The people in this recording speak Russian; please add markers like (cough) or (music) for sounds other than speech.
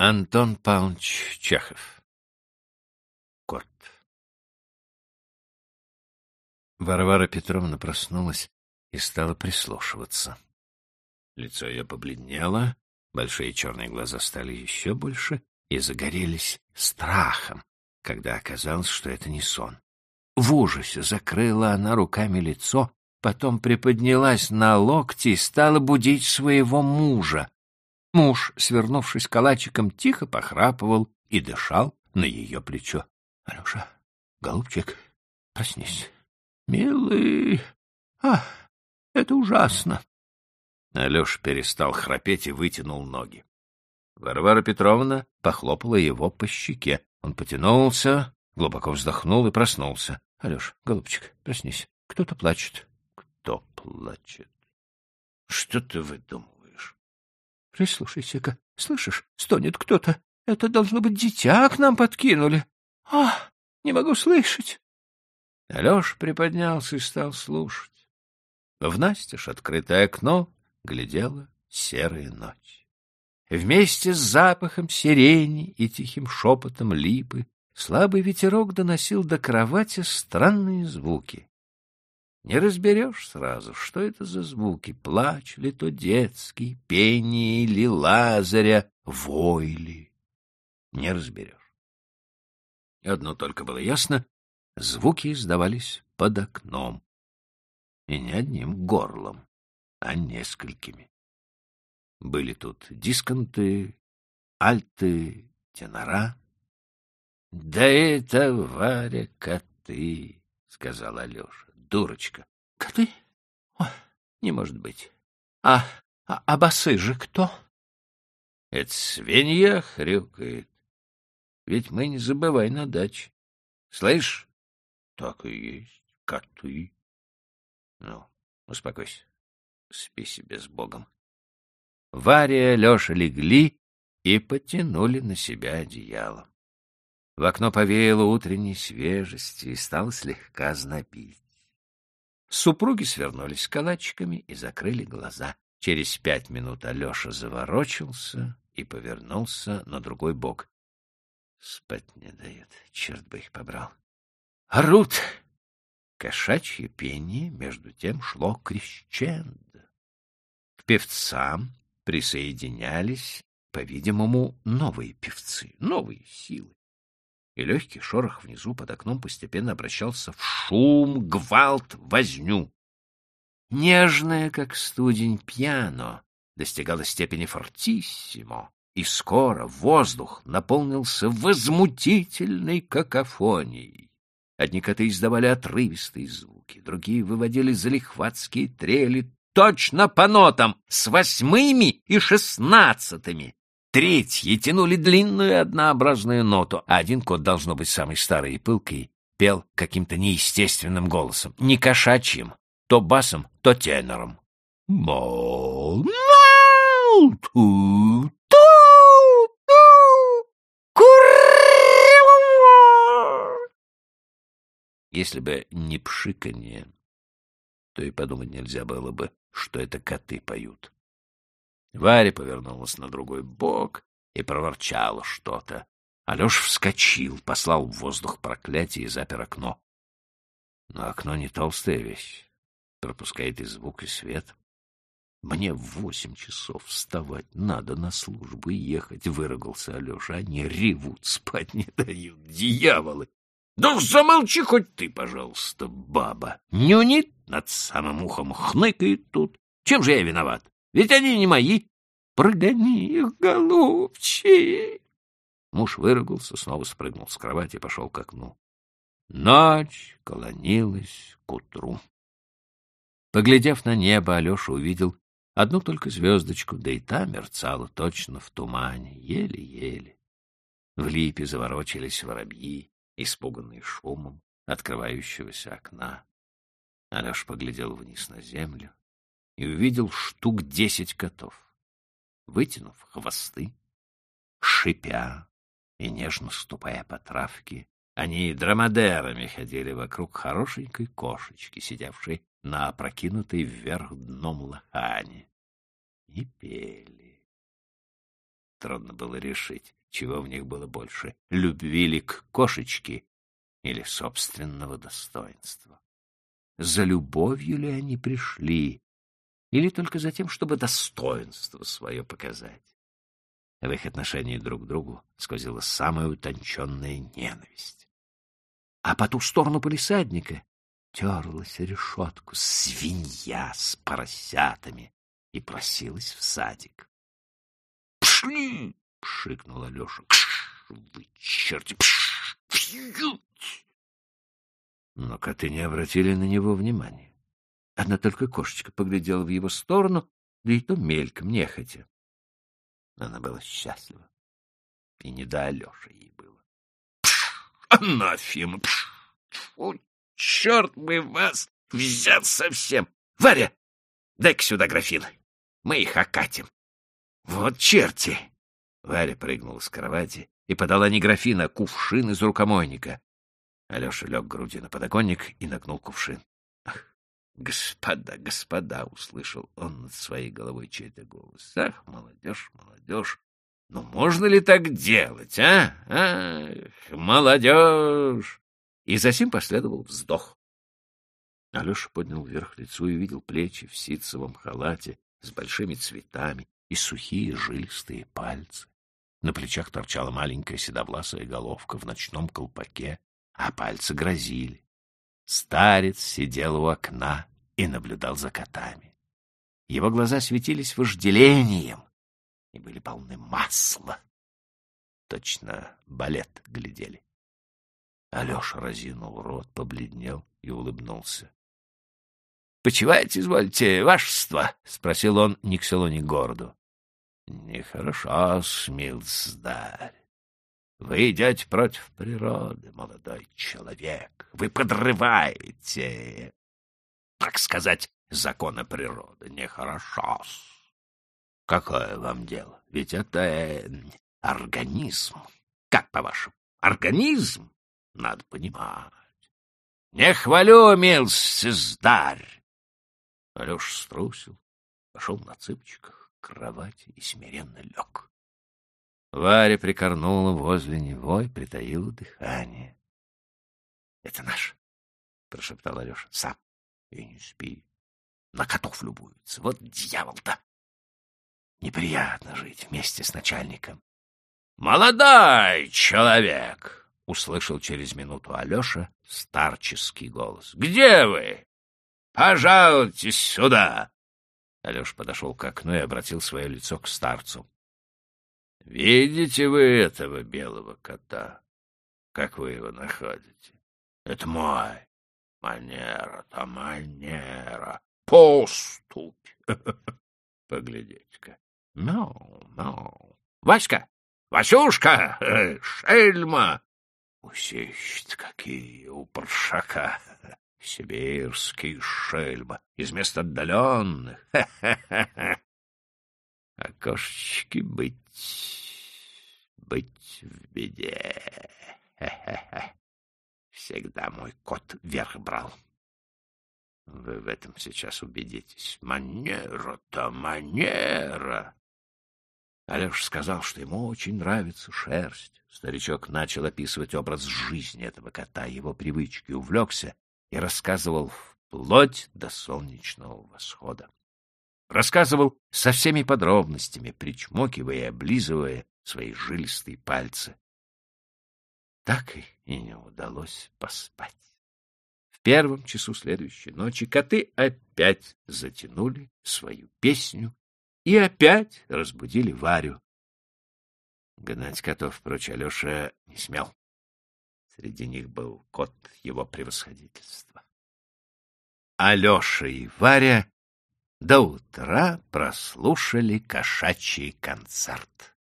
Антон Павлович Чехов. Кот. Варвара Петровна проснулась и стала прислушиваться. Лицо ее побледнело, большие черные глаза стали еще больше и загорелись страхом, когда оказалось, что это не сон. В ужасе закрыла она руками лицо, потом приподнялась на локти и стала будить своего мужа. Муж, свернувшись калачиком, тихо похрапывал и дышал на ее плечо. — Алеша, голубчик, проснись. — Милый, а, это ужасно. Алеша перестал храпеть и вытянул ноги. Варвара Петровна похлопала его по щеке. Он потянулся, глубоко вздохнул и проснулся. — Алеш, голубчик, проснись. Кто-то плачет. — Кто плачет? — Что ты выдумал? Прислушайся-ка, слышишь, стонет кто-то. Это должно быть дитя к нам подкинули. А, не могу слышать. Алеша приподнялся и стал слушать. В настежь открытое окно глядела серая ночь. Вместе с запахом сирени и тихим шепотом липы слабый ветерок доносил до кровати странные звуки. Не разберешь сразу, что это за звуки, плач ли то детский, пение или лазаря, вой ли. Не разберешь. Одно только было ясно — звуки издавались под окном. И не одним горлом, а несколькими. Были тут дисконты, альты, тенора. — Да это Варя коты, — сказал Алеша дурочка. — Коты? О, не может быть. А, а, а басы же кто? — Это свинья хрюкает. Ведь мы не забывай на даче. Слышь? — Так и есть. Коты. Ну, успокойся. Спи себе с Богом. Варя и Леша легли и потянули на себя одеяло. В окно повеяло утренней свежести и стало слегка знобить. Супруги свернулись калачиками и закрыли глаза. Через пять минут Алеша заворочился и повернулся на другой бок. Спать не дает, черт бы их побрал. Орут! Кошачье пение между тем шло крещендо. К певцам присоединялись, по-видимому, новые певцы, новые силы и легкий шорох внизу под окном постепенно обращался в шум, гвалт, возню. Нежное, как студень, пьяно достигало степени фортиссимо, и скоро воздух наполнился возмутительной какофонией. Одни коты издавали отрывистые звуки, другие выводили залихватские трели точно по нотам, с восьмыми и шестнадцатыми, Третьи тянули длинную однообразную ноту, а один кот, должно быть самый старый и пылкий, пел каким-то неестественным голосом, не кошачьим, то басом, то тенором. Мол, мау, ту, ту, ту, Если бы не пшиканье, то и подумать нельзя было бы, что это коты поют. Варя повернулась на другой бок и проворчала что-то. Алеша вскочил, послал в воздух проклятие и запер окно. Но окно не толстая вещь, пропускает и звук, и свет. Мне в восемь часов вставать надо на службу ехать, — выругался Алеша. Они ревут, спать не дают, дьяволы. Да замолчи хоть ты, пожалуйста, баба. Нюнит над самым ухом, хныкает тут. Чем же я виноват? Ведь они не мои. Прогони их, голубчик. Муж выругался, снова спрыгнул с кровати и пошел к окну. Ночь клонилась к утру. Поглядев на небо, Алеша увидел одну только звездочку, да и та мерцала точно в тумане, еле-еле. В липе заворочились воробьи, испуганные шумом открывающегося окна. Алеша поглядел вниз на землю и увидел штук десять котов. Вытянув хвосты, шипя и нежно ступая по травке, они драмадерами ходили вокруг хорошенькой кошечки, сидевшей на опрокинутой вверх дном лохане, и пели. Трудно было решить, чего в них было больше — любви ли к кошечке или собственного достоинства. За любовью ли они пришли, или только за тем, чтобы достоинство свое показать? В их отношении друг к другу сквозила самая утонченная ненависть. А по ту сторону полисадника терлась решетку свинья с поросятами и просилась в садик. — Пшли! — пшикнул Алеша. — Вы черти! Пш! Но коты не обратили на него внимания. Одна только кошечка поглядела в его сторону, да и то мельком, нехотя. Она была счастлива. И не до Алеши ей было. — Анафема! Фу, черт бы вас взял совсем! Варя, дай-ка сюда графин. Мы их окатим. Вот черти! Варя прыгнула с кровати и подала не графин, а кувшин из рукомойника. Алеша лег грудью на подоконник и нагнул кувшин. Господа, господа, услышал он над своей головой чей-то голос. Ах, молодежь, молодежь, ну можно ли так делать, а? Ах, молодежь! И затем последовал вздох. Алеша поднял вверх лицо и увидел плечи в ситцевом халате с большими цветами и сухие жилистые пальцы. На плечах торчала маленькая седовласая головка в ночном колпаке, а пальцы грозили. Старец сидел у окна и наблюдал за котами. Его глаза светились вожделением и были полны масла. Точно балет глядели. Алеша разинул рот, побледнел и улыбнулся. — Почивайте, извольте, вашество? — спросил он ни к селу, ни к городу. — Нехорошо, смилздарь. Вы идете против природы, молодой человек. Вы подрываете, так сказать, законы природы. Нехорошо. Какое вам дело? Ведь это э, организм. Как по-вашему? Организм? Надо понимать. Не хвалю, мил сыздарь. Алеша струсил, пошел на цыпочках к кровати и смиренно лег. Варя прикорнула возле него и притаила дыхание. — Это наш, — прошептал Алеша. — Сам. И не спи. На котов любуется. Вот дьявол-то! Неприятно жить вместе с начальником. — Молодой человек! — услышал через минуту Алеша старческий голос. — Где вы? Пожалуйте сюда! Алеша подошел к окну и обратил свое лицо к старцу. — Видите вы этого белого кота? Как вы его находите? Это мой. Манера-то манера. Поступь. (laughs) Поглядите-ка. Мяу, мяу. Васька! Васюшка! (laughs) Шельма! Усищет какие у паршака. (laughs) Сибирский шельма. Из мест отдаленных. Ха-ха-ха. А кошечки быть, быть в беде. Ха-ха-ха. Всегда мой кот вверх брал. Вы в этом сейчас убедитесь. Манера-то манера. Алеша сказал, что ему очень нравится шерсть. Старичок начал описывать образ жизни этого кота, его привычки, увлекся и рассказывал вплоть до солнечного восхода. Рассказывал со всеми подробностями, причмокивая и облизывая свои жилистые пальцы. Так и не удалось поспать. В первом часу следующей ночи коты опять затянули свою песню и опять разбудили Варю. Гнать котов прочь Алеша не смел. Среди них был кот его превосходительства. Алеша и Варя до утра прослушали кошачий концерт.